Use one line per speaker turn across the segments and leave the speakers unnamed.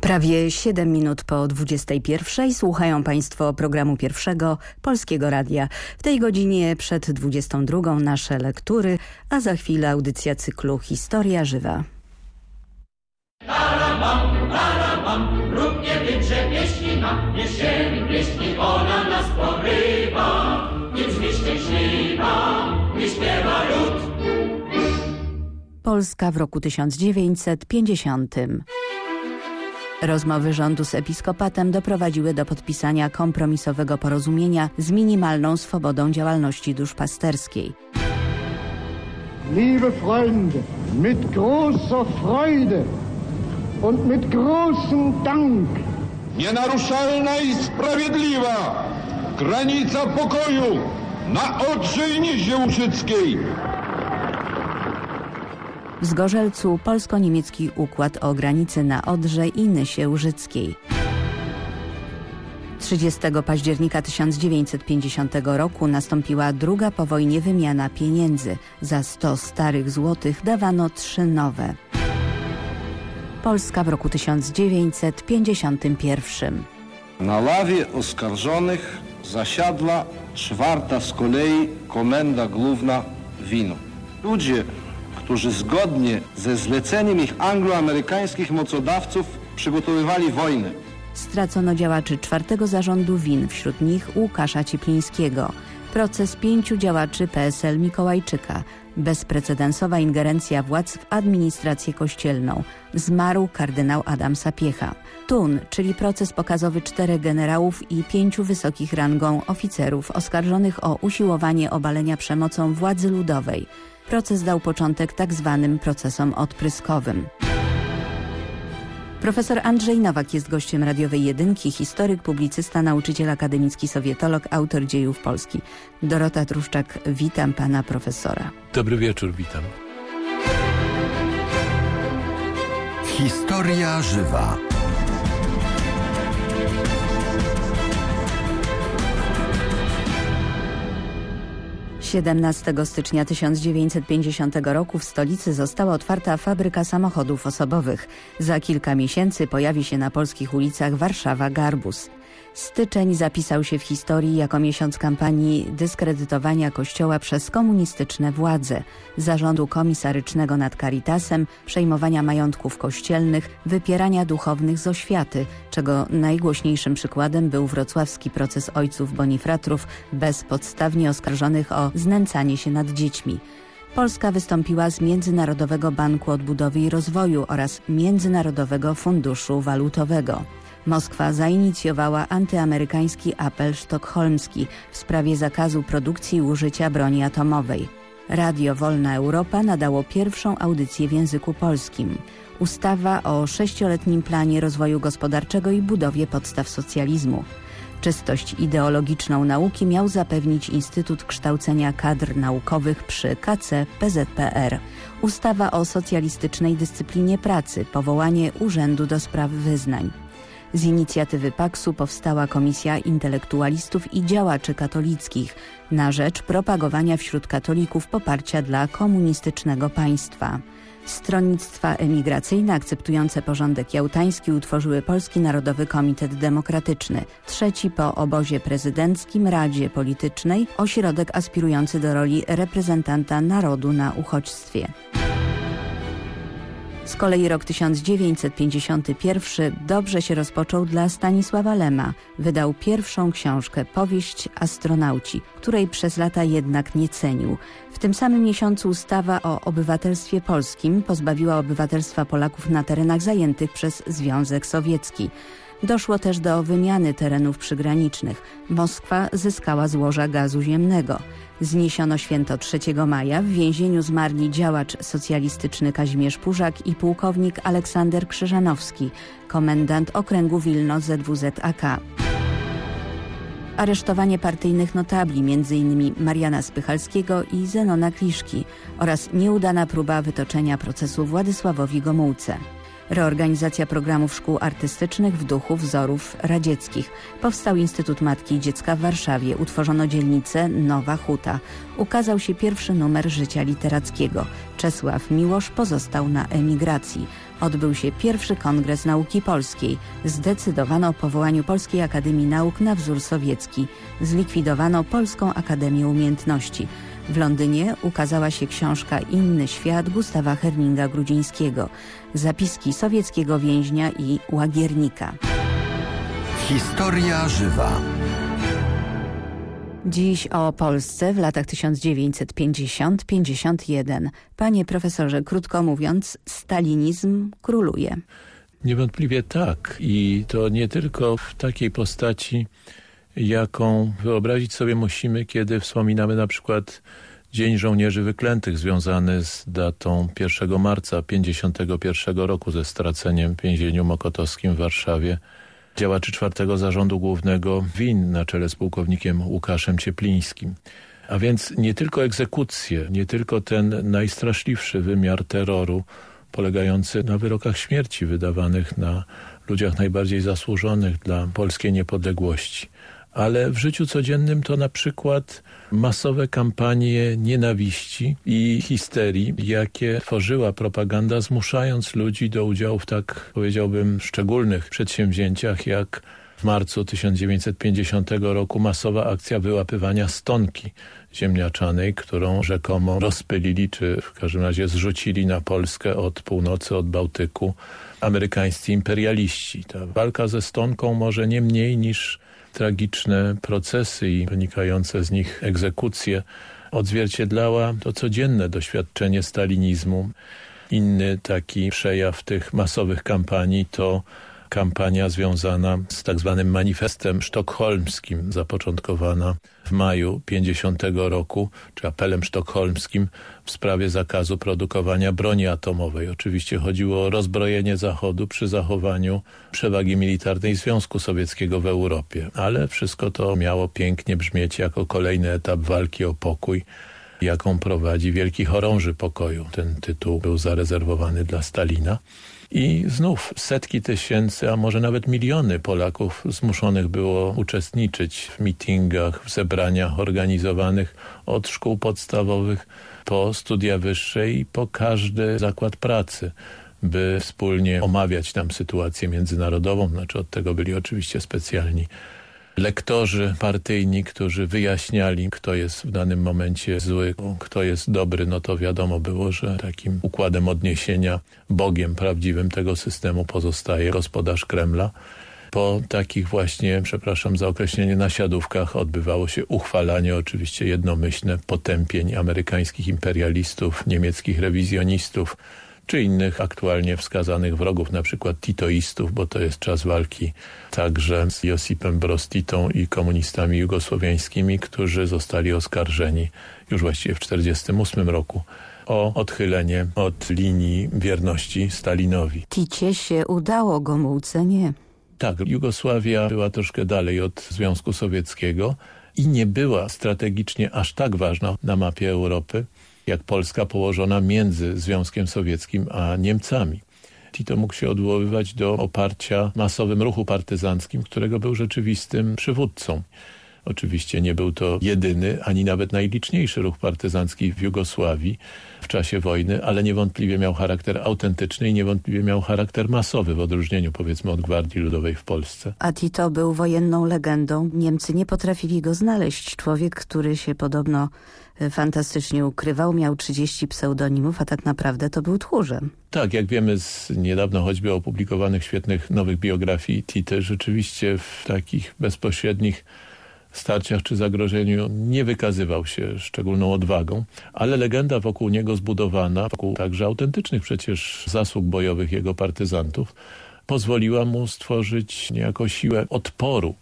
Prawie 7 minut po 21 słuchają Państwo programu pierwszego Polskiego Radia. W tej godzinie przed 22 nasze lektury, a za chwilę audycja cyklu Historia Żywa. Taramam, taramam, rób nie wydrze pieśni nam, niesiemy pieśni, ona nas porywa. Brzmi szczęśliwa, nie śpiewa lud. Polska w roku 1950. Rozmowy rządu z episkopatem doprowadziły do podpisania kompromisowego porozumienia z minimalną swobodą działalności duszpasterskiej.
Liebe Freunde, mit großer Freude und mit großem Dank.
Nienaruszalna i sprawiedliwa granica pokoju na Odrze Niezie Łużyckiej
w Zgorzelcu polsko-niemiecki układ o granicy na Odrze i Nysie Łużyckiej. 30 października 1950 roku nastąpiła druga po wojnie wymiana pieniędzy. Za 100 starych złotych dawano trzy nowe. Polska w roku 1951.
Na ławie oskarżonych zasiadła czwarta z kolei komenda główna wino. Ludzie którzy zgodnie ze zleceniem ich angloamerykańskich mocodawców przygotowywali wojnę.
Stracono działaczy czwartego zarządu WIN, wśród nich Łukasza Cieplińskiego. Proces pięciu działaczy PSL Mikołajczyka. Bezprecedensowa ingerencja władz w administrację kościelną. Zmarł kardynał Adam Sapiecha. Tun, czyli proces pokazowy czterech generałów i pięciu wysokich rangą oficerów oskarżonych o usiłowanie obalenia przemocą władzy ludowej. Proces dał początek tak zwanym procesom odpryskowym. Profesor Andrzej Nowak jest gościem radiowej jedynki, historyk, publicysta, nauczyciel akademicki, sowietolog, autor dziejów Polski. Dorota Truszczak, witam pana profesora.
Dobry wieczór, witam.
Historia żywa.
17 stycznia 1950 roku w stolicy została otwarta fabryka samochodów osobowych. Za kilka miesięcy pojawi się na polskich ulicach Warszawa Garbus. Styczeń zapisał się w historii jako miesiąc kampanii dyskredytowania Kościoła przez komunistyczne władze, zarządu komisarycznego nad Caritasem, przejmowania majątków kościelnych, wypierania duchownych z oświaty, czego najgłośniejszym przykładem był wrocławski proces ojców Bonifratrów bezpodstawnie oskarżonych o znęcanie się nad dziećmi. Polska wystąpiła z Międzynarodowego Banku Odbudowy i Rozwoju oraz Międzynarodowego Funduszu Walutowego. Moskwa zainicjowała antyamerykański apel sztokholmski w sprawie zakazu produkcji i użycia broni atomowej. Radio Wolna Europa nadało pierwszą audycję w języku polskim. Ustawa o sześcioletnim planie rozwoju gospodarczego i budowie podstaw socjalizmu. Czystość ideologiczną nauki miał zapewnić Instytut Kształcenia Kadr Naukowych przy KC PZPR. Ustawa o socjalistycznej dyscyplinie pracy, powołanie Urzędu do Spraw Wyznań. Z inicjatywy Paksu powstała Komisja Intelektualistów i Działaczy Katolickich na rzecz propagowania wśród katolików poparcia dla komunistycznego państwa. Stronnictwa emigracyjne akceptujące porządek jałtański utworzyły Polski Narodowy Komitet Demokratyczny, trzeci po obozie prezydenckim Radzie Politycznej, ośrodek aspirujący do roli reprezentanta narodu na uchodźstwie. Z kolei rok 1951 dobrze się rozpoczął dla Stanisława Lema. Wydał pierwszą książkę, powieść Astronauci, której przez lata jednak nie cenił. W tym samym miesiącu ustawa o obywatelstwie polskim pozbawiła obywatelstwa Polaków na terenach zajętych przez Związek Sowiecki. Doszło też do wymiany terenów przygranicznych. Moskwa zyskała złoża gazu ziemnego. Zniesiono święto 3 maja. W więzieniu zmarli działacz socjalistyczny Kazimierz Pużak i pułkownik Aleksander Krzyżanowski, komendant okręgu Wilno ZWZAK. Aresztowanie partyjnych notabli, m.in. Mariana Spychalskiego i Zenona Kliszki oraz nieudana próba wytoczenia procesu Władysławowi Gomułce. Reorganizacja programów szkół artystycznych w duchu wzorów radzieckich. Powstał Instytut Matki i Dziecka w Warszawie. Utworzono dzielnicę Nowa Huta. Ukazał się pierwszy numer życia literackiego. Czesław Miłosz pozostał na emigracji. odbył się pierwszy kongres nauki polskiej. Zdecydowano o powołaniu Polskiej Akademii Nauk na wzór sowiecki. Zlikwidowano Polską Akademię Umiejętności. W Londynie ukazała się książka Inny świat Gustawa Herninga-Grudzińskiego. Zapiski sowieckiego więźnia i łagiernika.
Historia żywa.
Dziś o Polsce w latach 1950-51. Panie profesorze, krótko mówiąc, stalinizm króluje.
Niewątpliwie tak i to nie tylko w takiej postaci, jaką wyobrazić sobie musimy, kiedy wspominamy na przykład Dzień Żołnierzy Wyklętych związany z datą 1 marca 51 roku ze straceniem w więzieniu mokotowskim w Warszawie działaczy czwartego zarządu głównego WIN na czele z pułkownikiem Łukaszem Cieplińskim. A więc nie tylko egzekucje, nie tylko ten najstraszliwszy wymiar terroru polegający na wyrokach śmierci wydawanych na ludziach najbardziej zasłużonych dla polskiej niepodległości, ale w życiu codziennym to na przykład masowe kampanie nienawiści i histerii, jakie tworzyła propaganda, zmuszając ludzi do udziału w tak, powiedziałbym, szczególnych przedsięwzięciach, jak w marcu 1950 roku masowa akcja wyłapywania stonki ziemniaczanej, którą rzekomo rozpylili, czy w każdym razie zrzucili na Polskę od północy, od Bałtyku amerykańscy imperialiści. Ta walka ze stonką może nie mniej niż tragiczne procesy i wynikające z nich egzekucje odzwierciedlała to codzienne doświadczenie stalinizmu. Inny taki przejaw tych masowych kampanii to kampania związana z tak zwanym manifestem sztokholmskim, zapoczątkowana w maju 50 roku, czy apelem sztokholmskim w sprawie zakazu produkowania broni atomowej. Oczywiście chodziło o rozbrojenie Zachodu przy zachowaniu przewagi militarnej Związku Sowieckiego w Europie, ale wszystko to miało pięknie brzmieć jako kolejny etap walki o pokój, jaką prowadzi Wielki Chorąży Pokoju. Ten tytuł był zarezerwowany dla Stalina. I znów setki tysięcy, a może nawet miliony Polaków zmuszonych było uczestniczyć w mitingach, w zebraniach organizowanych od szkół podstawowych po studia wyższe i po każdy zakład pracy by wspólnie omawiać tam sytuację międzynarodową, znaczy od tego byli oczywiście specjalni lektorzy partyjni, którzy wyjaśniali, kto jest w danym momencie zły, kto jest dobry, no to wiadomo było, że takim układem odniesienia Bogiem prawdziwym tego systemu pozostaje gospodarz Kremla. Po takich właśnie, przepraszam za określenie, nasiadówkach odbywało się uchwalanie oczywiście jednomyślne potępień amerykańskich imperialistów, niemieckich rewizjonistów, czy innych aktualnie wskazanych wrogów, na przykład titoistów, bo to jest czas walki także z Josipem Broz Titą i komunistami jugosłowiańskimi, którzy zostali oskarżeni już właściwie w 1948 roku o odchylenie od linii wierności Stalinowi.
Ticie się udało, Gomułce nie.
Tak, Jugosławia była troszkę dalej od Związku Sowieckiego i nie była strategicznie aż tak ważna na mapie Europy, jak Polska położona między Związkiem Sowieckim a Niemcami. Tito mógł się odwoływać do oparcia masowym ruchu partyzanckim, którego był rzeczywistym przywódcą. Oczywiście nie był to jedyny, ani nawet najliczniejszy ruch partyzancki w Jugosławii w czasie wojny, ale niewątpliwie miał charakter autentyczny i niewątpliwie miał charakter masowy w odróżnieniu powiedzmy od Gwardii Ludowej w Polsce.
A Tito był wojenną legendą. Niemcy nie potrafili go znaleźć. Człowiek, który się podobno fantastycznie ukrywał, miał 30 pseudonimów, a tak naprawdę to był tchórzem.
Tak, jak wiemy z niedawno choćby opublikowanych świetnych nowych biografii Tite, rzeczywiście w takich bezpośrednich starciach czy zagrożeniu nie wykazywał się szczególną odwagą, ale legenda wokół niego zbudowana, wokół także autentycznych przecież zasług bojowych jego partyzantów, pozwoliła mu stworzyć niejako siłę odporu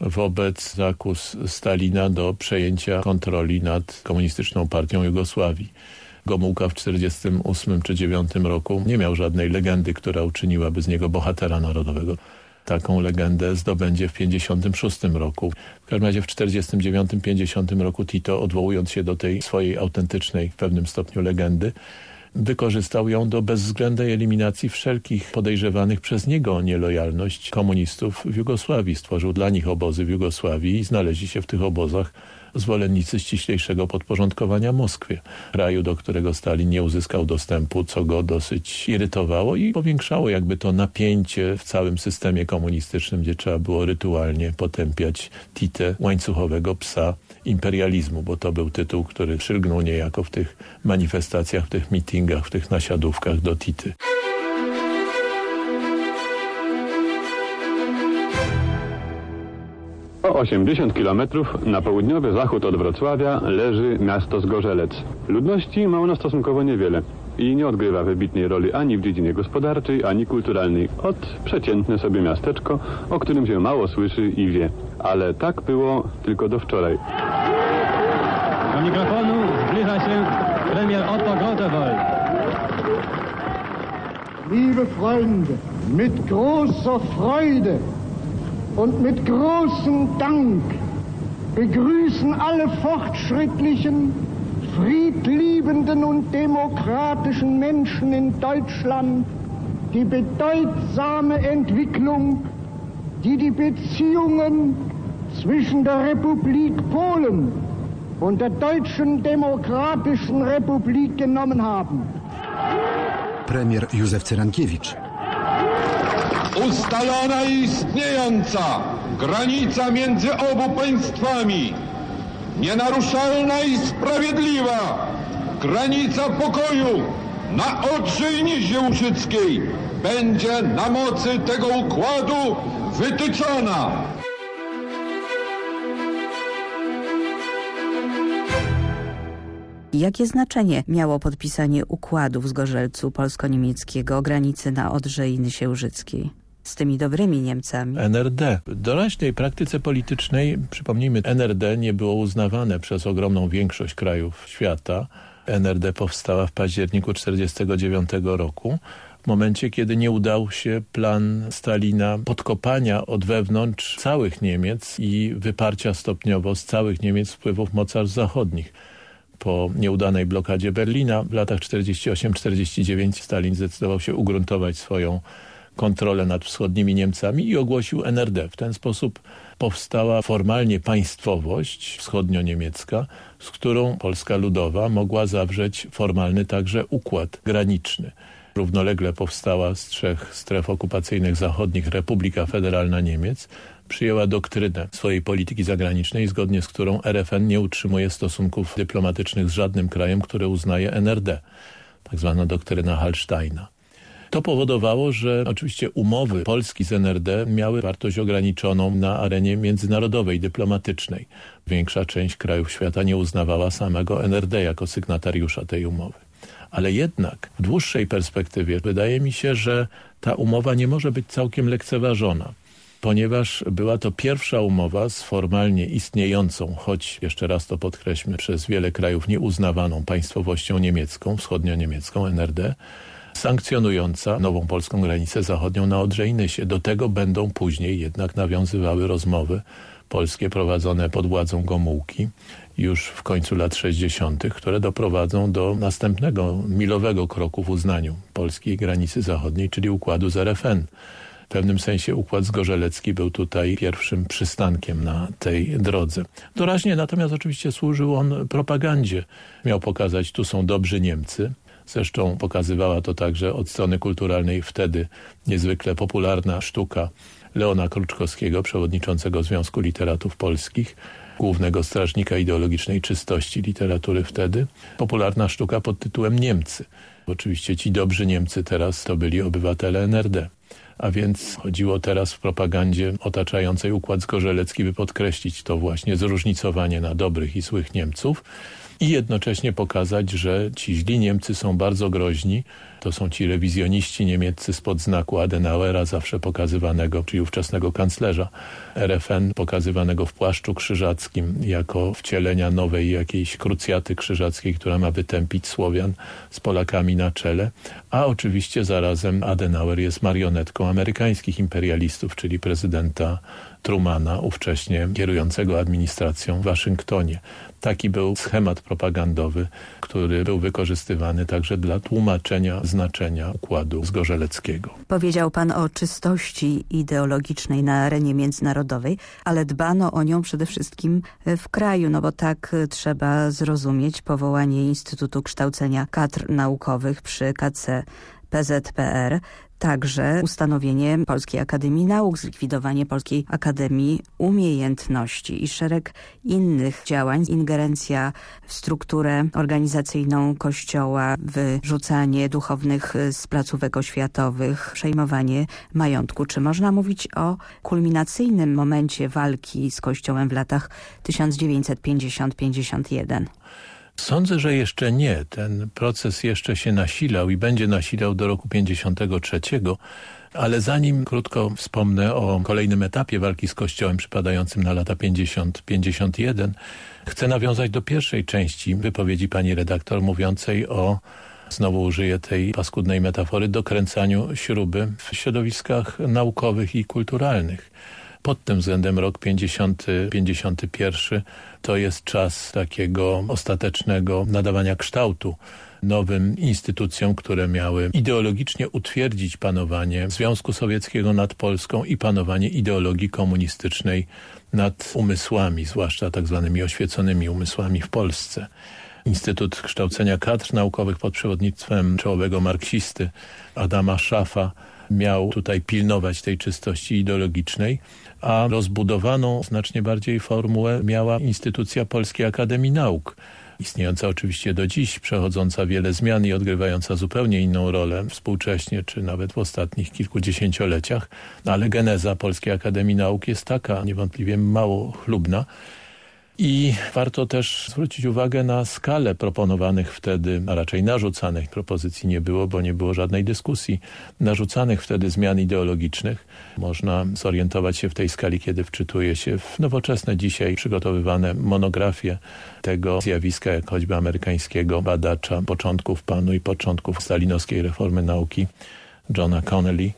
wobec zakus Stalina do przejęcia kontroli nad komunistyczną partią Jugosławii. Gomułka w 1948 czy 1949 roku nie miał żadnej legendy, która uczyniłaby z niego bohatera narodowego. Taką legendę zdobędzie w 1956 roku. W każdym razie w 1949-1950 roku Tito, odwołując się do tej swojej autentycznej w pewnym stopniu legendy, wykorzystał ją do bezwzględnej eliminacji wszelkich podejrzewanych przez niego o nielojalność komunistów w Jugosławii. Stworzył dla nich obozy w Jugosławii i znaleźli się w tych obozach zwolennicy ściślejszego podporządkowania Moskwie, kraju, do którego Stalin nie uzyskał dostępu, co go dosyć irytowało i powiększało jakby to napięcie w całym systemie komunistycznym, gdzie trzeba było rytualnie potępiać titę łańcuchowego psa imperializmu, bo to był tytuł, który przylgnął niejako w tych manifestacjach, w tych mitingach, w tych nasiadówkach do Tity.
O 80 kilometrów na południowy zachód od Wrocławia leży miasto Zgorzelec. Ludności ma ono stosunkowo niewiele i nie odgrywa wybitnej roli ani w dziedzinie gospodarczej, ani kulturalnej. Ot przeciętne sobie miasteczko, o którym się mało słyszy i wie. Ale tak było tylko do wczoraj.
Mikrofonu zbliża się premier Otto Grotewold.
Liebe Freunde, mit großer Freude und mit großem Dank begrüßen alle fortschrittlichen, friedliebenden und demokratischen Menschen in Deutschland die bedeutsame Entwicklung, die die Beziehungen zwischen der Republik Polen und der Deutschen Demokratischen Republik genommen haben.
Premier Józef Cyrankiewicz.
Ustalona i istniejąca granica między obu państwami, nienaruszalna i sprawiedliwa granica pokoju na Odrze Nizie Łużyckiej będzie na mocy tego układu wytyczona.
Jakie znaczenie miało podpisanie układu w Zgorzelcu polsko-niemieckiego o granicy na Odrze i Nysie Łużyckiej? Z tymi dobrymi Niemcami.
NRD. W doraźnej praktyce politycznej, przypomnijmy, NRD nie było uznawane przez ogromną większość krajów świata. NRD powstała w październiku 1949 roku w momencie, kiedy nie udał się plan Stalina podkopania od wewnątrz całych Niemiec i wyparcia stopniowo z całych Niemiec wpływów mocarstw zachodnich. Po nieudanej blokadzie Berlina w latach 48-49 Stalin zdecydował się ugruntować swoją kontrolę nad wschodnimi Niemcami i ogłosił NRD. W ten sposób powstała formalnie państwowość wschodnio-niemiecka, z którą Polska Ludowa mogła zawrzeć formalny także układ graniczny. Równolegle powstała z trzech stref okupacyjnych zachodnich Republika Federalna Niemiec, przyjęła doktrynę swojej polityki zagranicznej, zgodnie z którą RFN nie utrzymuje stosunków dyplomatycznych z żadnym krajem, który uznaje NRD, tak zwana doktryna Hallsteina. To powodowało, że oczywiście umowy Polski z NRD miały wartość ograniczoną na arenie międzynarodowej, dyplomatycznej. Większa część krajów świata nie uznawała samego NRD jako sygnatariusza tej umowy. Ale jednak w dłuższej perspektywie wydaje mi się, że ta umowa nie może być całkiem lekceważona ponieważ była to pierwsza umowa z formalnie istniejącą, choć jeszcze raz to podkreślmy, przez wiele krajów nieuznawaną państwowością niemiecką, wschodnio-niemiecką NRD, sankcjonująca nową polską granicę zachodnią na Odrze i Nysie. Do tego będą później jednak nawiązywały rozmowy polskie prowadzone pod władzą Gomułki już w końcu lat 60., które doprowadzą do następnego milowego kroku w uznaniu polskiej granicy zachodniej, czyli układu z RFN. W pewnym sensie układ zgorzelecki był tutaj pierwszym przystankiem na tej drodze. Doraźnie natomiast oczywiście służył on propagandzie. Miał pokazać, tu są dobrzy Niemcy, Zresztą pokazywała to także od strony kulturalnej wtedy niezwykle popularna sztuka Leona Kruczkowskiego, przewodniczącego Związku Literatów Polskich, głównego strażnika ideologicznej czystości literatury wtedy. Popularna sztuka pod tytułem Niemcy. Oczywiście ci dobrzy Niemcy teraz to byli obywatele NRD. A więc chodziło teraz w propagandzie otaczającej Układ Zgorzelecki, by podkreślić to właśnie zróżnicowanie na dobrych i złych Niemców i jednocześnie pokazać, że ci źli Niemcy są bardzo groźni. To są ci rewizjoniści niemieccy spod znaku Adenauera, zawsze pokazywanego, czyli ówczesnego kanclerza RFN, pokazywanego w płaszczu krzyżackim jako wcielenia nowej jakiejś krucjaty krzyżackiej, która ma wytępić Słowian z Polakami na czele. A oczywiście zarazem Adenauer jest marionetką amerykańskich imperialistów, czyli prezydenta Trumana, ówcześnie kierującego administracją w Waszyngtonie. Taki był schemat propagandowy, który był wykorzystywany także dla tłumaczenia znaczenia układu zgorzeleckiego.
Powiedział pan o czystości ideologicznej na arenie międzynarodowej, ale dbano o nią przede wszystkim w kraju, no bo tak trzeba zrozumieć powołanie Instytutu Kształcenia Kadr Naukowych przy KC PZPR, także ustanowienie Polskiej Akademii Nauk, zlikwidowanie Polskiej Akademii Umiejętności i szereg innych działań, ingerencja w strukturę organizacyjną Kościoła, wyrzucanie duchownych z placówek oświatowych, przejmowanie majątku. Czy można mówić o kulminacyjnym momencie walki z Kościołem w latach 1950-51?
Sądzę, że jeszcze nie. Ten proces jeszcze się nasilał i będzie nasilał do roku 53, ale zanim krótko wspomnę o kolejnym etapie walki z Kościołem przypadającym na lata 50-51, chcę nawiązać do pierwszej części wypowiedzi pani redaktor mówiącej o znowu użyję tej paskudnej metafory, dokręcaniu śruby w środowiskach naukowych i kulturalnych. Pod tym względem rok 50-51 to jest czas takiego ostatecznego nadawania kształtu nowym instytucjom, które miały ideologicznie utwierdzić panowanie Związku Sowieckiego nad Polską i panowanie ideologii komunistycznej nad umysłami, zwłaszcza tak zwanymi oświeconymi umysłami w Polsce. Instytut Kształcenia Kadr Naukowych pod przewodnictwem czołowego marksisty Adama Szafa miał tutaj pilnować tej czystości ideologicznej, a rozbudowaną znacznie bardziej formułę miała instytucja Polskiej Akademii Nauk, istniejąca oczywiście do dziś, przechodząca wiele zmian i odgrywająca zupełnie inną rolę współcześnie, czy nawet w ostatnich kilkudziesięcioleciach, no ale geneza Polskiej Akademii Nauk jest taka, niewątpliwie mało chlubna, i warto też zwrócić uwagę na skalę proponowanych wtedy, a raczej narzucanych, propozycji nie było, bo nie było żadnej dyskusji, narzucanych wtedy zmian ideologicznych. Można zorientować się w tej skali, kiedy wczytuje się w nowoczesne dzisiaj przygotowywane monografie tego zjawiska, jak choćby amerykańskiego badacza początków panu i początków stalinowskiej reformy nauki Johna Connelly,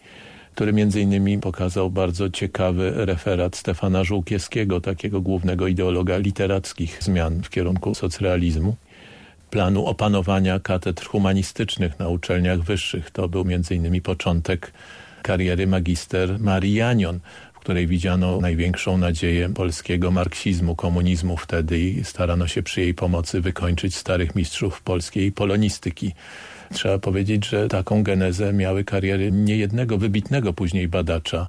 który między innymi pokazał bardzo ciekawy referat Stefana Żółkiewskiego, takiego głównego ideologa literackich zmian w kierunku socrealizmu planu opanowania katedr humanistycznych na uczelniach wyższych. To był między innymi początek kariery magister Marii Janion, w której widziano największą nadzieję polskiego marksizmu, komunizmu wtedy i starano się przy jej pomocy wykończyć starych mistrzów polskiej polonistyki. Trzeba powiedzieć, że taką genezę miały kariery niejednego wybitnego później badacza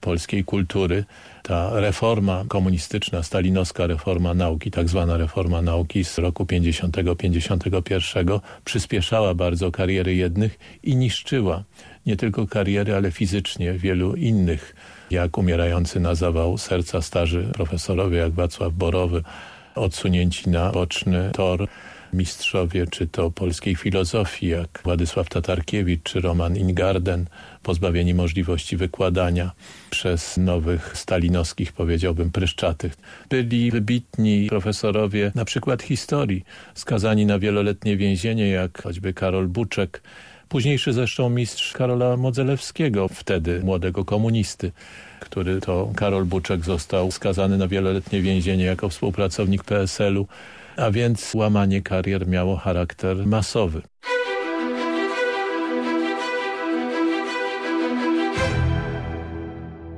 polskiej kultury. Ta reforma komunistyczna, stalinowska reforma nauki, tak zwana reforma nauki z roku 50-51 przyspieszała bardzo kariery jednych i niszczyła nie tylko kariery, ale fizycznie wielu innych, jak umierający na zawał serca starzy profesorowie, jak Wacław Borowy, odsunięci na boczny tor, mistrzowie, czy to polskiej filozofii, jak Władysław Tatarkiewicz, czy Roman Ingarden, pozbawieni możliwości wykładania przez nowych stalinowskich, powiedziałbym, pryszczatych. Byli wybitni profesorowie, na przykład historii, skazani na wieloletnie więzienie, jak choćby Karol Buczek, późniejszy zresztą mistrz Karola Modzelewskiego, wtedy młodego komunisty, który to Karol Buczek został skazany na wieloletnie więzienie jako współpracownik PSL-u a więc łamanie karier miało charakter masowy.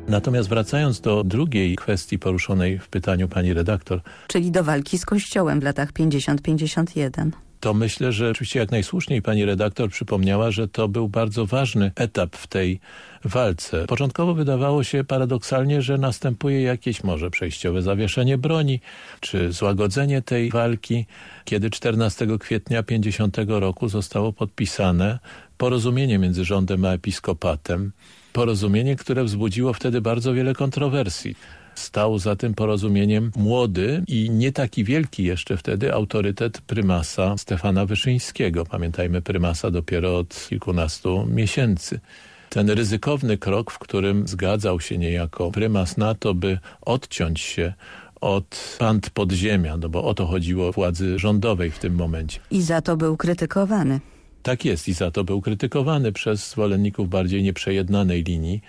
Natomiast wracając do drugiej kwestii poruszonej w pytaniu pani redaktor.
Czyli do walki z Kościołem w latach 50-51
to myślę, że oczywiście jak najsłuszniej pani redaktor przypomniała, że to był bardzo ważny etap w tej walce. Początkowo wydawało się paradoksalnie, że następuje jakieś może przejściowe zawieszenie broni, czy złagodzenie tej walki, kiedy 14 kwietnia 50 roku zostało podpisane porozumienie między rządem a episkopatem. Porozumienie, które wzbudziło wtedy bardzo wiele kontrowersji stał za tym porozumieniem młody i nie taki wielki jeszcze wtedy autorytet prymasa Stefana Wyszyńskiego. Pamiętajmy, prymasa dopiero od kilkunastu miesięcy. Ten ryzykowny krok, w którym zgadzał się niejako prymas na to, by odciąć się od pand podziemia, no bo o to chodziło władzy rządowej w tym momencie.
I za to był krytykowany.
Tak jest i za to był krytykowany przez zwolenników bardziej nieprzejednanej linii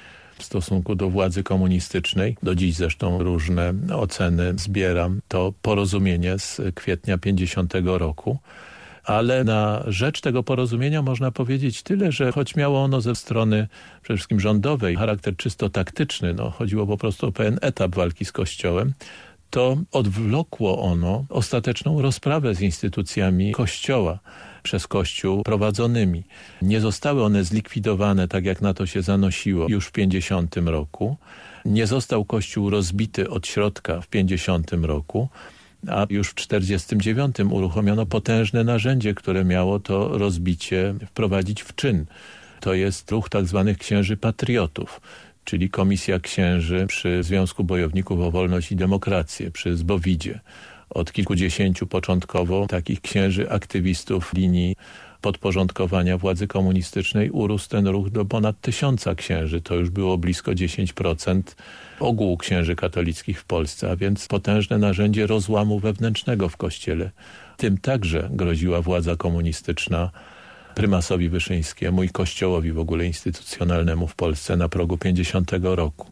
w stosunku do władzy komunistycznej. Do dziś zresztą różne oceny zbieram. To porozumienie z kwietnia 50 roku ale na rzecz tego porozumienia można powiedzieć tyle, że choć miało ono ze strony przede wszystkim rządowej charakter czysto taktyczny, no, chodziło po prostu o pewien etap walki z Kościołem, to odwlokło ono ostateczną rozprawę z instytucjami Kościoła przez Kościół prowadzonymi. Nie zostały one zlikwidowane tak jak na to się zanosiło już w 50 roku. Nie został Kościół rozbity od środka w 50 roku, a już w 49 uruchomiono potężne narzędzie, które miało to rozbicie wprowadzić w czyn. To jest ruch tak zwanych księży patriotów, czyli Komisja Księży przy Związku Bojowników o Wolność i Demokrację, przy Zbowidzie. Od kilkudziesięciu początkowo takich księży aktywistów linii podporządkowania władzy komunistycznej urósł ten ruch do ponad tysiąca księży. To już było blisko 10% ogółu księży katolickich w Polsce, a więc potężne narzędzie rozłamu wewnętrznego w Kościele. Tym także groziła władza komunistyczna prymasowi Wyszyńskiemu i kościołowi w ogóle instytucjonalnemu w Polsce na progu 50 roku.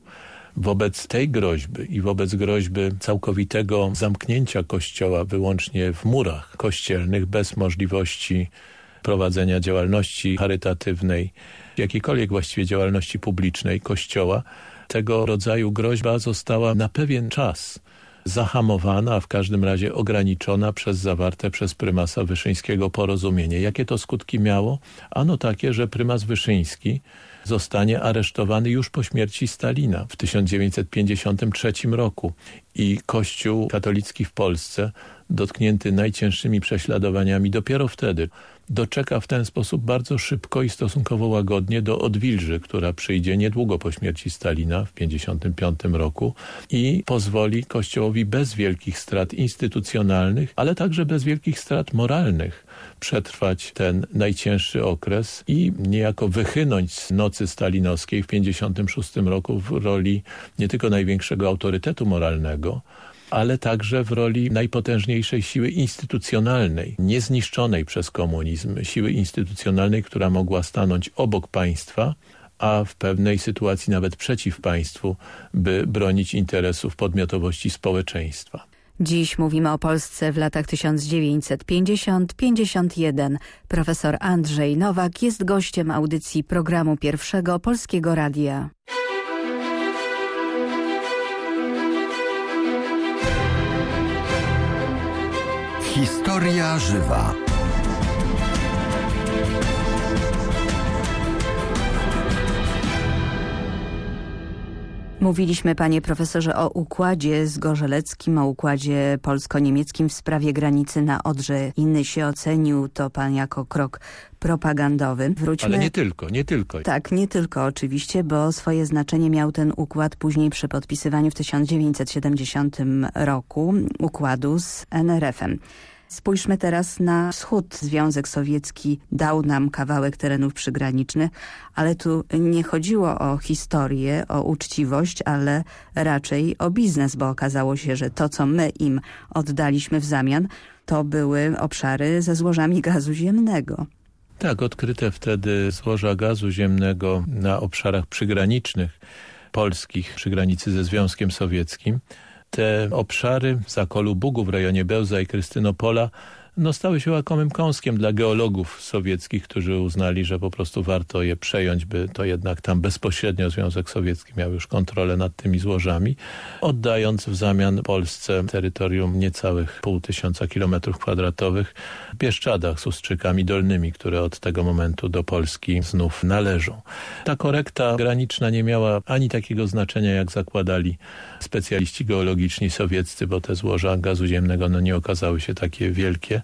Wobec tej groźby i wobec groźby całkowitego zamknięcia kościoła wyłącznie w murach kościelnych bez możliwości prowadzenia działalności charytatywnej, jakiejkolwiek właściwie działalności publicznej kościoła, tego rodzaju groźba została na pewien czas zahamowana, a w każdym razie ograniczona przez zawarte przez prymasa Wyszyńskiego porozumienie. Jakie to skutki miało? Ano takie, że prymas Wyszyński zostanie aresztowany już po śmierci Stalina w 1953 roku i Kościół katolicki w Polsce dotknięty najcięższymi prześladowaniami dopiero wtedy doczeka w ten sposób bardzo szybko i stosunkowo łagodnie do odwilży, która przyjdzie niedługo po śmierci Stalina w 1955 roku i pozwoli Kościołowi bez wielkich strat instytucjonalnych, ale także bez wielkich strat moralnych przetrwać ten najcięższy okres i niejako wychynąć z nocy stalinowskiej w 1956 roku w roli nie tylko największego autorytetu moralnego, ale także w roli najpotężniejszej siły instytucjonalnej, niezniszczonej przez komunizm, siły instytucjonalnej, która mogła stanąć obok państwa, a w pewnej sytuacji nawet przeciw państwu, by bronić interesów podmiotowości społeczeństwa.
Dziś mówimy o Polsce w latach 1950-51. Profesor Andrzej Nowak jest gościem audycji programu Pierwszego Polskiego Radia.
Historia żywa.
Mówiliśmy, panie profesorze, o układzie zgorzeleckim, o układzie polsko-niemieckim w sprawie granicy na Odrze. Inny się ocenił to pan jako krok propagandowy.
Wróćmy... Ale nie tylko, nie tylko.
Tak, nie tylko oczywiście, bo swoje znaczenie miał ten układ później przy podpisywaniu w 1970 roku układu z NRF-em. Spójrzmy teraz na wschód. Związek Sowiecki dał nam kawałek terenów przygranicznych, ale tu nie chodziło o historię, o uczciwość, ale raczej o biznes, bo okazało się, że to, co my im oddaliśmy w zamian, to były obszary ze złożami gazu ziemnego.
Tak, odkryte wtedy złoża gazu ziemnego na obszarach przygranicznych polskich przy granicy ze Związkiem Sowieckim te obszary Zakolu Bugu w rejonie Bełza i Krystynopola no, stały się łakomym kąskiem dla geologów sowieckich, którzy uznali, że po prostu warto je przejąć, by to jednak tam bezpośrednio Związek Sowiecki miał już kontrolę nad tymi złożami, oddając w zamian Polsce terytorium niecałych pół tysiąca kilometrów kwadratowych w Bieszczadach z Ustrzykami Dolnymi, które od tego momentu do Polski znów należą. Ta korekta graniczna nie miała ani takiego znaczenia, jak zakładali specjaliści geologiczni sowieccy, bo te złoża gazu ziemnego no, nie okazały się takie wielkie.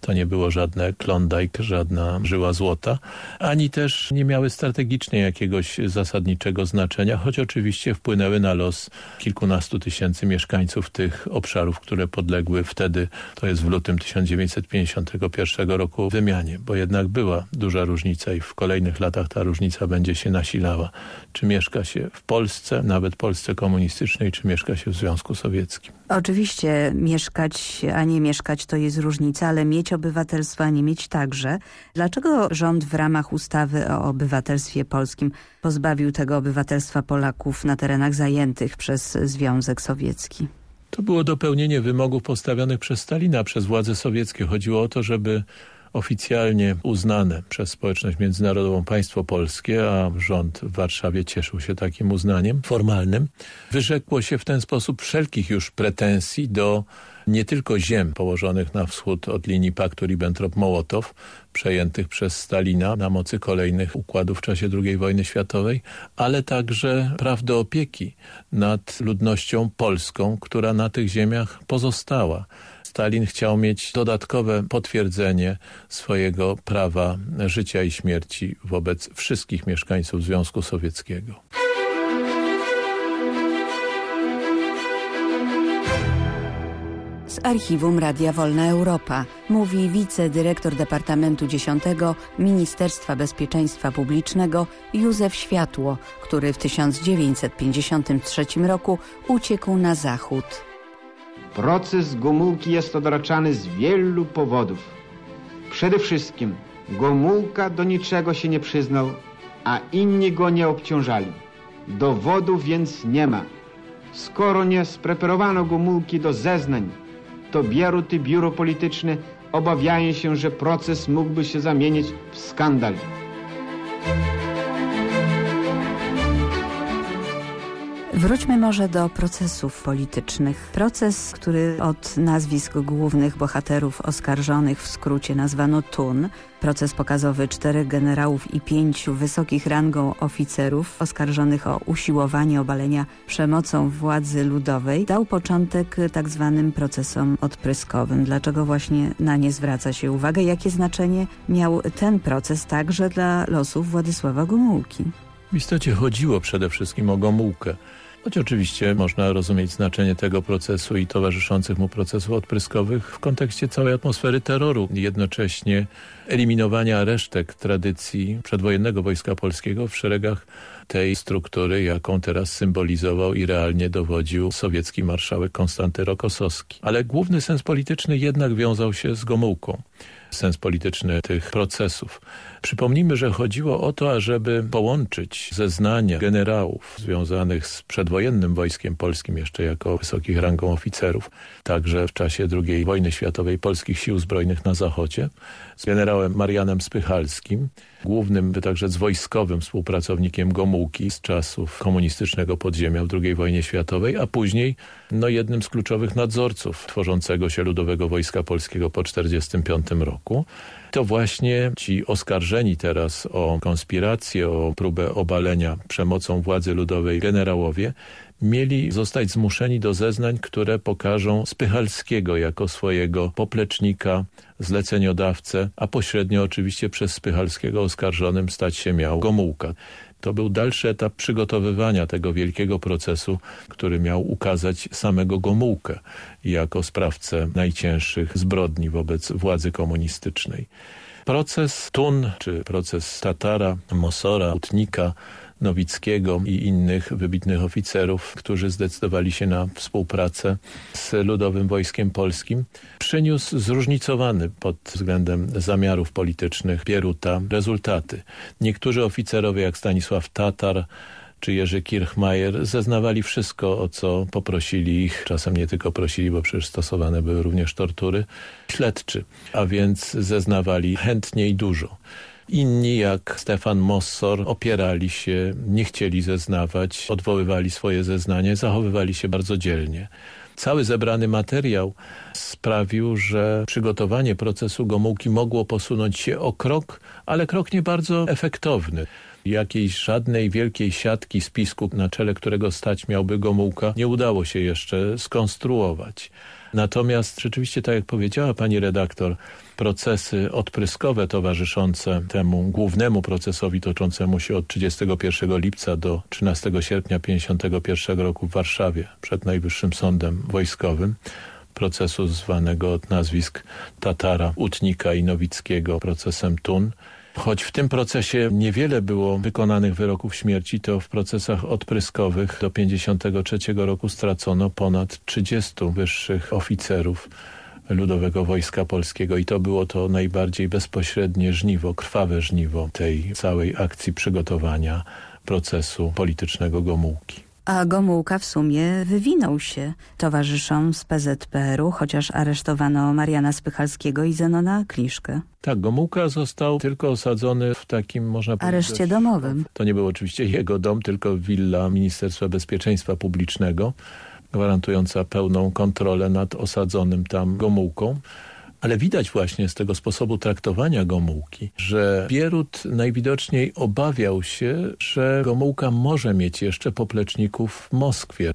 To nie było żadne Klondike, żadna żyła złota, ani też nie miały strategicznie jakiegoś zasadniczego znaczenia, choć oczywiście wpłynęły na los kilkunastu tysięcy mieszkańców tych obszarów, które podległy wtedy, to jest w lutym 1951 roku wymianie, bo jednak była duża różnica i w kolejnych latach ta różnica będzie się nasilała. Czy mieszka się w Polsce, nawet Polsce komunistycznej, czy mieszka się w Związku Sowieckim.
Oczywiście mieszkać, a nie mieszkać to jest różnica, ale mieć obywatelstwo, a nie mieć także. Dlaczego rząd w ramach ustawy o obywatelstwie polskim pozbawił tego obywatelstwa Polaków na terenach zajętych przez Związek Sowiecki?
To było dopełnienie wymogów postawionych przez Stalina, przez władze sowieckie. Chodziło o to, żeby oficjalnie uznane przez społeczność międzynarodową państwo polskie, a rząd w Warszawie cieszył się takim uznaniem formalnym, wyrzekło się w ten sposób wszelkich już pretensji do nie tylko ziem położonych na wschód od linii paktu Ribbentrop-Mołotow, przejętych przez Stalina na mocy kolejnych układów w czasie II wojny światowej, ale także praw do opieki nad ludnością polską, która na tych ziemiach pozostała. Stalin chciał mieć dodatkowe potwierdzenie swojego prawa życia i śmierci wobec wszystkich mieszkańców Związku Sowieckiego.
Z archiwum Radia Wolna Europa mówi wicedyrektor Departamentu 10 Ministerstwa Bezpieczeństwa Publicznego Józef Światło, który w 1953 roku uciekł na zachód.
Proces Gomułki jest odraczany z wielu powodów. Przede wszystkim Gomułka do niczego się nie przyznał, a inni go nie obciążali. Dowodów więc nie ma. Skoro nie spreparowano Gomułki do zeznań, to Bierut i biuro polityczne obawiają się, że proces mógłby się zamienić w skandal.
Wróćmy może do procesów politycznych. Proces, który od nazwisk głównych bohaterów oskarżonych w skrócie nazwano TUN, proces pokazowy czterech generałów i pięciu wysokich rangą oficerów oskarżonych o usiłowanie obalenia przemocą władzy ludowej, dał początek tak zwanym procesom odpryskowym. Dlaczego właśnie na nie zwraca się uwagę? Jakie znaczenie miał ten proces także dla losów Władysława Gomułki?
W istocie chodziło przede wszystkim o Gomułkę. Choć oczywiście można rozumieć znaczenie tego procesu i towarzyszących mu procesów odpryskowych w kontekście całej atmosfery terroru, jednocześnie eliminowania resztek tradycji przedwojennego Wojska Polskiego w szeregach tej struktury, jaką teraz symbolizował i realnie dowodził sowiecki marszałek Konstanty Rokosowski. Ale główny sens polityczny jednak wiązał się z Gomułką sens polityczny tych procesów. Przypomnijmy, że chodziło o to, ażeby połączyć zeznania generałów związanych z przedwojennym wojskiem polskim, jeszcze jako wysokich rangą oficerów, także w czasie II wojny światowej polskich sił zbrojnych na Zachodzie, z generałem Marianem Spychalskim, głównym także z wojskowym współpracownikiem Gomułki z czasów komunistycznego podziemia w II wojnie światowej, a później no, jednym z kluczowych nadzorców tworzącego się Ludowego Wojska Polskiego po 1945 roku. To właśnie ci oskarżeni teraz o konspirację, o próbę obalenia przemocą władzy ludowej generałowie mieli zostać zmuszeni do zeznań, które pokażą Spychalskiego jako swojego poplecznika, zleceniodawcę, a pośrednio oczywiście przez Spychalskiego oskarżonym stać się miał Gomułka. To był dalszy etap przygotowywania tego wielkiego procesu, który miał ukazać samego Gomułkę jako sprawcę najcięższych zbrodni wobec władzy komunistycznej. Proces Tun, czy proces Tatara, Mosora, Utnika, Nowickiego i innych wybitnych oficerów, którzy zdecydowali się na współpracę z Ludowym Wojskiem Polskim, przyniósł zróżnicowany pod względem zamiarów politycznych Pieruta rezultaty. Niektórzy oficerowie jak Stanisław Tatar czy Jerzy Kirchmeier zeznawali wszystko, o co poprosili ich, czasem nie tylko prosili, bo przecież stosowane były również tortury, śledczy, a więc zeznawali chętnie i dużo. Inni, jak Stefan Mossor, opierali się, nie chcieli zeznawać, odwoływali swoje zeznanie, zachowywali się bardzo dzielnie. Cały zebrany materiał sprawił, że przygotowanie procesu Gomułki mogło posunąć się o krok, ale krok nie bardzo efektowny. Jakiejś żadnej wielkiej siatki spisku, na czele którego stać miałby Gomułka, nie udało się jeszcze skonstruować. Natomiast rzeczywiście, tak jak powiedziała pani redaktor, procesy odpryskowe towarzyszące temu głównemu procesowi toczącemu się od 31 lipca do 13 sierpnia 1951 roku w Warszawie przed Najwyższym Sądem Wojskowym, procesu zwanego od nazwisk Tatara, Utnika i Nowickiego procesem Tun, Choć w tym procesie niewiele było wykonanych wyroków śmierci, to w procesach odpryskowych do 1953 roku stracono ponad 30 wyższych oficerów Ludowego Wojska Polskiego i to było to najbardziej bezpośrednie żniwo, krwawe żniwo tej całej akcji przygotowania procesu politycznego Gomułki.
A Gomułka w sumie wywinął się towarzyszom z PZPR-u, chociaż aresztowano Mariana Spychalskiego i Zenona Kliszkę.
Tak, Gomułka został tylko osadzony w takim, można powiedzieć...
Areszcie domowym.
To nie był oczywiście jego dom, tylko willa Ministerstwa Bezpieczeństwa Publicznego, gwarantująca pełną kontrolę nad osadzonym tam Gomułką. Ale widać właśnie z tego sposobu traktowania Gomułki, że Bierut najwidoczniej obawiał się, że Gomułka może mieć jeszcze popleczników w Moskwie.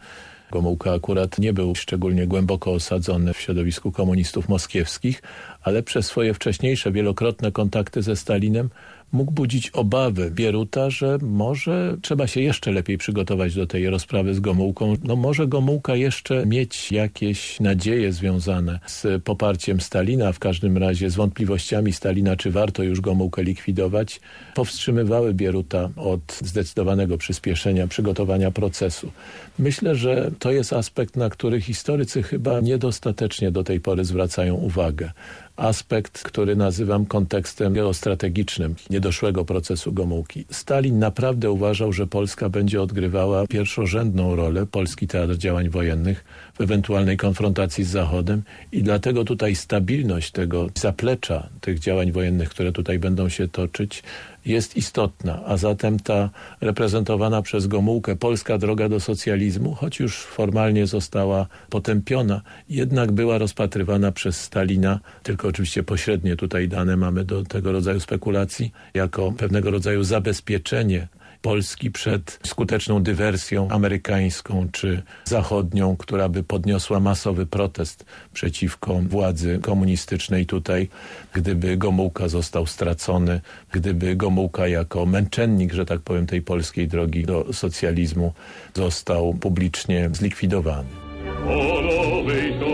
Gomułka akurat nie był szczególnie głęboko osadzony w środowisku komunistów moskiewskich, ale przez swoje wcześniejsze wielokrotne kontakty ze Stalinem mógł budzić obawy Bieruta, że może trzeba się jeszcze lepiej przygotować do tej rozprawy z Gomułką. No może Gomułka jeszcze mieć jakieś nadzieje związane z poparciem Stalina, w każdym razie z wątpliwościami Stalina, czy warto już Gomułkę likwidować, powstrzymywały Bieruta od zdecydowanego przyspieszenia przygotowania procesu. Myślę, że to jest aspekt, na który historycy chyba niedostatecznie do tej pory zwracają uwagę aspekt, który nazywam kontekstem geostrategicznym niedoszłego procesu Gomułki. Stalin naprawdę uważał, że Polska będzie odgrywała pierwszorzędną rolę, polski teatr działań wojennych w ewentualnej konfrontacji z Zachodem i dlatego tutaj stabilność tego zaplecza tych działań wojennych, które tutaj będą się toczyć, jest istotna, a zatem ta reprezentowana przez Gomułkę polska droga do socjalizmu, choć już formalnie została potępiona, jednak była rozpatrywana przez Stalina, tylko oczywiście pośrednie tutaj dane mamy do tego rodzaju spekulacji, jako pewnego rodzaju zabezpieczenie Polski przed skuteczną dywersją amerykańską czy zachodnią, która by podniosła masowy protest przeciwko władzy komunistycznej tutaj, gdyby Gomułka został stracony, gdyby Gomułka jako męczennik, że tak powiem, tej polskiej drogi do socjalizmu został publicznie zlikwidowany. O nowej to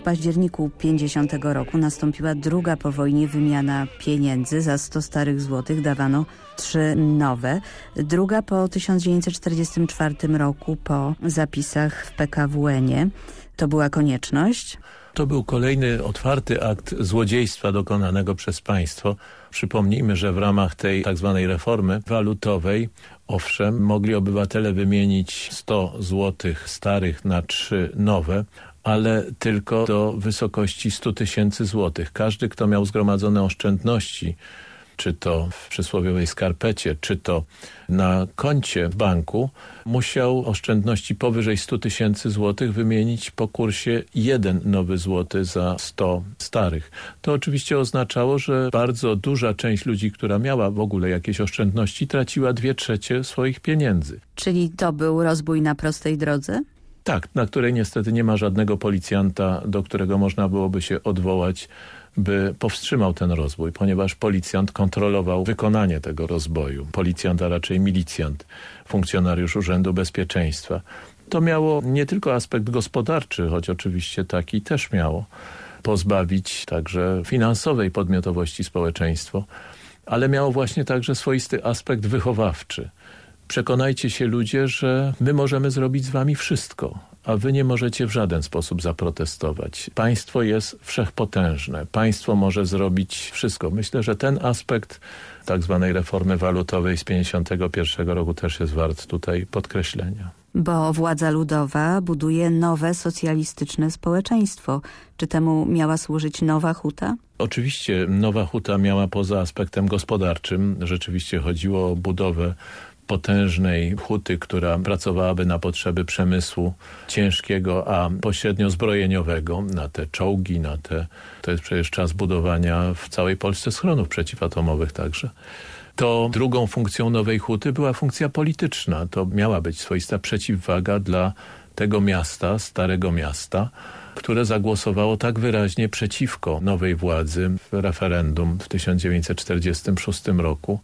W październiku 50 roku nastąpiła druga po wojnie wymiana pieniędzy. Za 100 starych złotych dawano trzy nowe. Druga po 1944 roku po zapisach w PKWN-ie. To była konieczność.
To był kolejny otwarty akt złodziejstwa dokonanego przez państwo. Przypomnijmy, że w ramach tej tak zwanej reformy walutowej Owszem, mogli obywatele wymienić 100 złotych starych na trzy nowe, ale tylko do wysokości 100 tysięcy złotych. Każdy, kto miał zgromadzone oszczędności czy to w przysłowiowej skarpecie, czy to na koncie w banku, musiał oszczędności powyżej 100 tysięcy złotych wymienić po kursie jeden nowy złoty za 100 starych. To oczywiście oznaczało, że bardzo duża część ludzi, która miała w ogóle jakieś oszczędności, traciła dwie trzecie swoich pieniędzy.
Czyli to był rozbój na prostej drodze?
Tak, na której niestety nie ma żadnego policjanta, do którego można byłoby się odwołać by powstrzymał ten rozwój, ponieważ policjant kontrolował wykonanie tego rozboju. Policjant, a raczej milicjant, funkcjonariusz Urzędu Bezpieczeństwa. To miało nie tylko aspekt gospodarczy, choć oczywiście taki też miało, pozbawić także finansowej podmiotowości społeczeństwo, ale miało właśnie także swoisty aspekt wychowawczy. Przekonajcie się ludzie, że my możemy zrobić z wami wszystko a wy nie możecie w żaden sposób zaprotestować. Państwo jest wszechpotężne. Państwo może zrobić wszystko. Myślę, że ten aspekt tak zwanej reformy walutowej z 1951 roku też jest wart tutaj podkreślenia.
Bo władza ludowa buduje nowe socjalistyczne społeczeństwo. Czy temu miała służyć nowa huta?
Oczywiście nowa huta miała poza aspektem gospodarczym, rzeczywiście chodziło o budowę potężnej huty, która pracowałaby na potrzeby przemysłu ciężkiego, a pośrednio zbrojeniowego, na te czołgi, na te... To jest przecież czas budowania w całej Polsce schronów przeciwatomowych także to drugą funkcją nowej huty była funkcja polityczna. To miała być swoista przeciwwaga dla tego miasta, starego miasta, które zagłosowało tak wyraźnie przeciwko nowej władzy w referendum w 1946 roku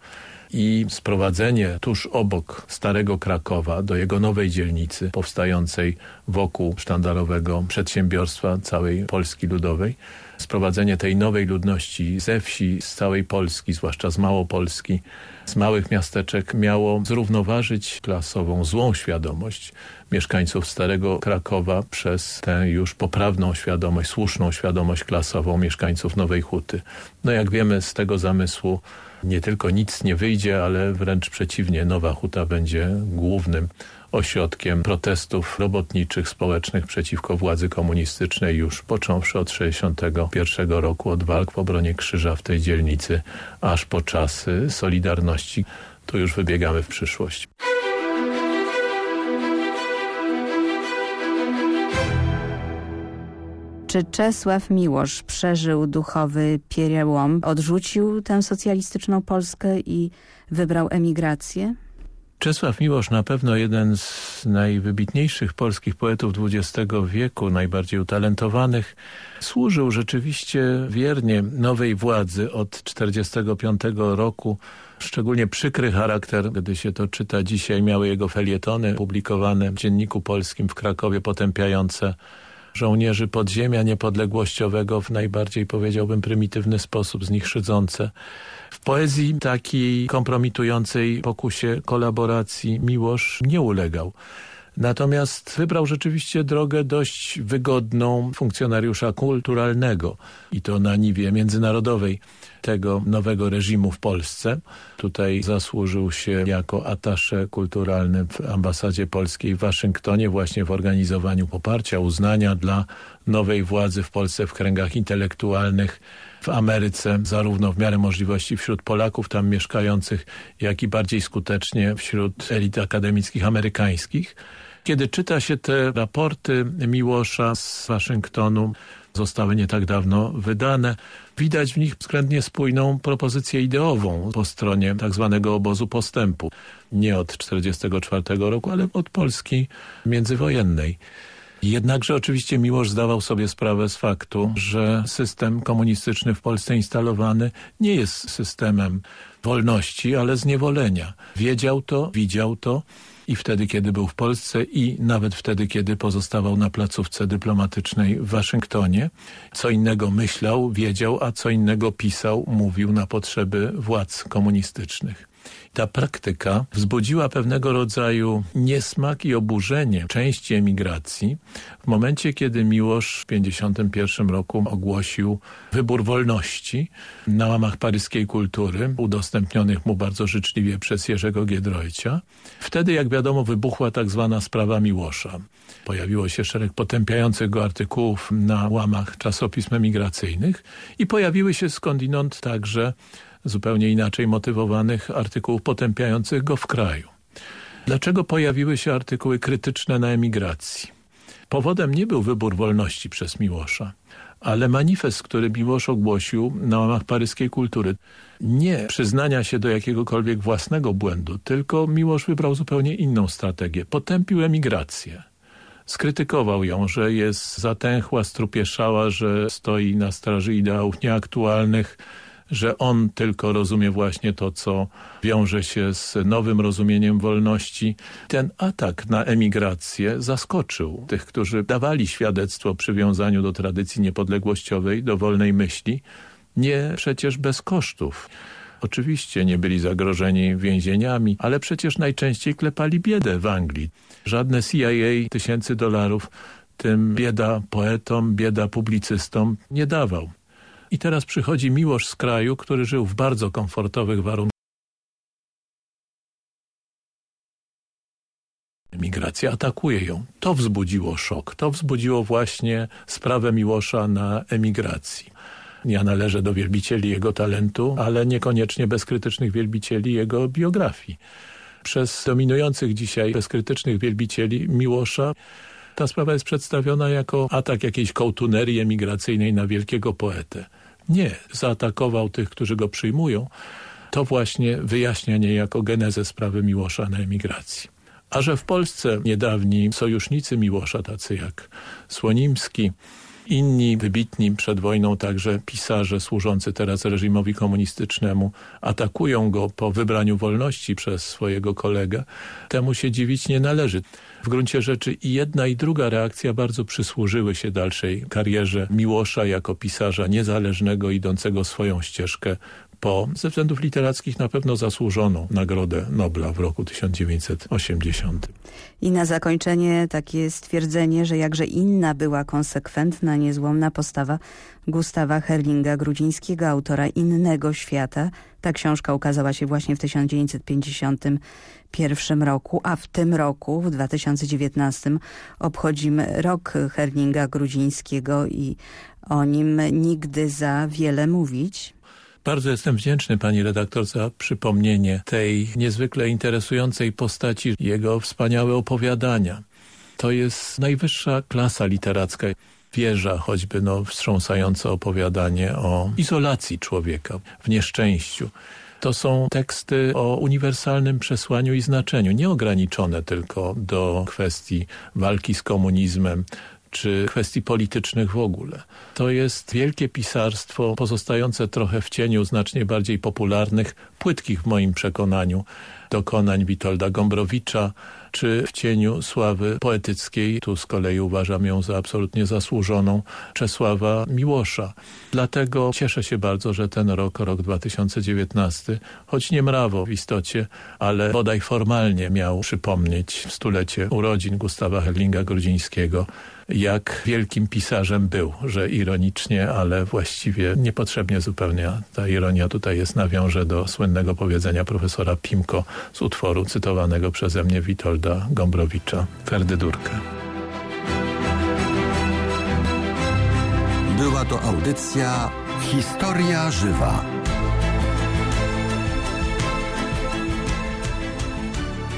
i sprowadzenie tuż obok Starego Krakowa do jego nowej dzielnicy powstającej wokół sztandarowego przedsiębiorstwa całej Polski Ludowej sprowadzenie tej nowej ludności ze wsi, z całej Polski, zwłaszcza z Małopolski, z małych miasteczek miało zrównoważyć klasową złą świadomość mieszkańców Starego Krakowa przez tę już poprawną świadomość, słuszną świadomość klasową mieszkańców Nowej Huty. No jak wiemy z tego zamysłu nie tylko nic nie wyjdzie, ale wręcz przeciwnie, Nowa Huta będzie głównym ośrodkiem protestów robotniczych, społecznych przeciwko władzy komunistycznej już począwszy od 1961 roku, od walk w obronie Krzyża w tej dzielnicy, aż po czasy Solidarności. Tu już wybiegamy w przyszłość.
Czy Czesław Miłosz przeżył duchowy pierełom, odrzucił tę socjalistyczną Polskę i wybrał emigrację?
Czesław Miłosz na pewno jeden z najwybitniejszych polskich poetów XX wieku, najbardziej utalentowanych, służył rzeczywiście wiernie nowej władzy od 1945 roku. Szczególnie przykry charakter, gdy się to czyta dzisiaj, miały jego felietony publikowane w Dzienniku Polskim w Krakowie, potępiające żołnierzy podziemia niepodległościowego w najbardziej, powiedziałbym, prymitywny sposób, z nich szydzące. W poezji takiej kompromitującej pokusie kolaboracji Miłosz nie ulegał. Natomiast wybrał rzeczywiście drogę dość wygodną funkcjonariusza kulturalnego i to na niwie międzynarodowej tego nowego reżimu w Polsce. Tutaj zasłużył się jako atasze kulturalny w ambasadzie polskiej w Waszyngtonie właśnie w organizowaniu poparcia, uznania dla nowej władzy w Polsce w kręgach intelektualnych w Ameryce, zarówno w miarę możliwości wśród Polaków tam mieszkających, jak i bardziej skutecznie wśród elit akademickich amerykańskich. Kiedy czyta się te raporty Miłosza z Waszyngtonu, zostały nie tak dawno wydane, widać w nich względnie spójną propozycję ideową po stronie tak zwanego obozu postępu. Nie od 1944 roku, ale od Polski międzywojennej. Jednakże oczywiście Miłosz zdawał sobie sprawę z faktu, że system komunistyczny w Polsce instalowany nie jest systemem wolności, ale zniewolenia. Wiedział to, widział to i wtedy, kiedy był w Polsce i nawet wtedy, kiedy pozostawał na placówce dyplomatycznej w Waszyngtonie. Co innego myślał, wiedział, a co innego pisał, mówił na potrzeby władz komunistycznych. Ta praktyka wzbudziła pewnego rodzaju niesmak i oburzenie części emigracji w momencie, kiedy Miłosz w 1951 roku ogłosił wybór wolności na łamach paryskiej kultury, udostępnionych mu bardzo życzliwie przez Jerzego Giedroycia. Wtedy, jak wiadomo, wybuchła tak zwana sprawa Miłosza. Pojawiło się szereg potępiających go artykułów na łamach czasopism emigracyjnych i pojawiły się skądinąd także zupełnie inaczej motywowanych artykułów potępiających go w kraju. Dlaczego pojawiły się artykuły krytyczne na emigracji? Powodem nie był wybór wolności przez Miłosza, ale manifest, który Miłosz ogłosił na łamach paryskiej kultury. Nie przyznania się do jakiegokolwiek własnego błędu, tylko Miłosz wybrał zupełnie inną strategię. Potępił emigrację. Skrytykował ją, że jest zatęchła, strupieszała, że stoi na straży ideałów nieaktualnych, że on tylko rozumie właśnie to, co wiąże się z nowym rozumieniem wolności. Ten atak na emigrację zaskoczył tych, którzy dawali świadectwo przywiązaniu do tradycji niepodległościowej, do wolnej myśli, nie przecież bez kosztów. Oczywiście nie byli zagrożeni więzieniami, ale przecież najczęściej klepali biedę w Anglii. Żadne CIA tysięcy dolarów tym bieda poetom, bieda publicystom nie dawał. I teraz przychodzi Miłosz z kraju, który żył w bardzo komfortowych warunkach. Migracja atakuje ją. To wzbudziło szok. To wzbudziło właśnie sprawę Miłosza na emigracji. Ja należę do wielbicieli jego talentu, ale niekoniecznie bezkrytycznych wielbicieli jego biografii. Przez dominujących dzisiaj bezkrytycznych wielbicieli Miłosza ta sprawa jest przedstawiona jako atak jakiejś kołtunerii emigracyjnej na wielkiego poetę. Nie, zaatakował tych, którzy go przyjmują. To właśnie wyjaśnia niejako genezę sprawy Miłosza na emigracji. A że w Polsce niedawni sojusznicy Miłosza, tacy jak Słonimski, Inni wybitni przed wojną także pisarze służący teraz reżimowi komunistycznemu atakują go po wybraniu wolności przez swojego kolegę. Temu się dziwić nie należy. W gruncie rzeczy i jedna i druga reakcja bardzo przysłużyły się dalszej karierze Miłosza jako pisarza niezależnego, idącego swoją ścieżkę po, ze względów literackich na pewno zasłużoną Nagrodę Nobla w roku 1980.
I na zakończenie takie stwierdzenie, że jakże inna była konsekwentna, niezłomna postawa Gustawa Herlinga-Grudzińskiego, autora Innego Świata. Ta książka ukazała się właśnie w 1951 roku, a w tym roku, w 2019 obchodzimy rok Herlinga-Grudzińskiego i o nim nigdy za wiele mówić.
Bardzo jestem wdzięczny pani redaktor za przypomnienie tej niezwykle interesującej postaci, jego wspaniałe opowiadania. To jest najwyższa klasa literacka. Wieża choćby no, wstrząsające opowiadanie o izolacji człowieka, w nieszczęściu. To są teksty o uniwersalnym przesłaniu i znaczeniu, nieograniczone tylko do kwestii walki z komunizmem, czy kwestii politycznych w ogóle. To jest wielkie pisarstwo pozostające trochę w cieniu znacznie bardziej popularnych, płytkich w moim przekonaniu dokonań Witolda Gombrowicza, czy w cieniu sławy poetyckiej, tu z kolei uważam ją za absolutnie zasłużoną, Czesława Miłosza. Dlatego cieszę się bardzo, że ten rok, rok 2019, choć nie mrawo w istocie, ale bodaj formalnie miał przypomnieć stulecie urodzin Gustawa Herlinga-Grudzińskiego, jak wielkim pisarzem był, że ironicznie, ale właściwie niepotrzebnie zupełnie ta ironia tutaj jest, nawiąże do słynnego powiedzenia profesora Pimko z utworu cytowanego przeze mnie Witolda Gombrowicza, Ferdydurkę.
Była to audycja Historia Żywa.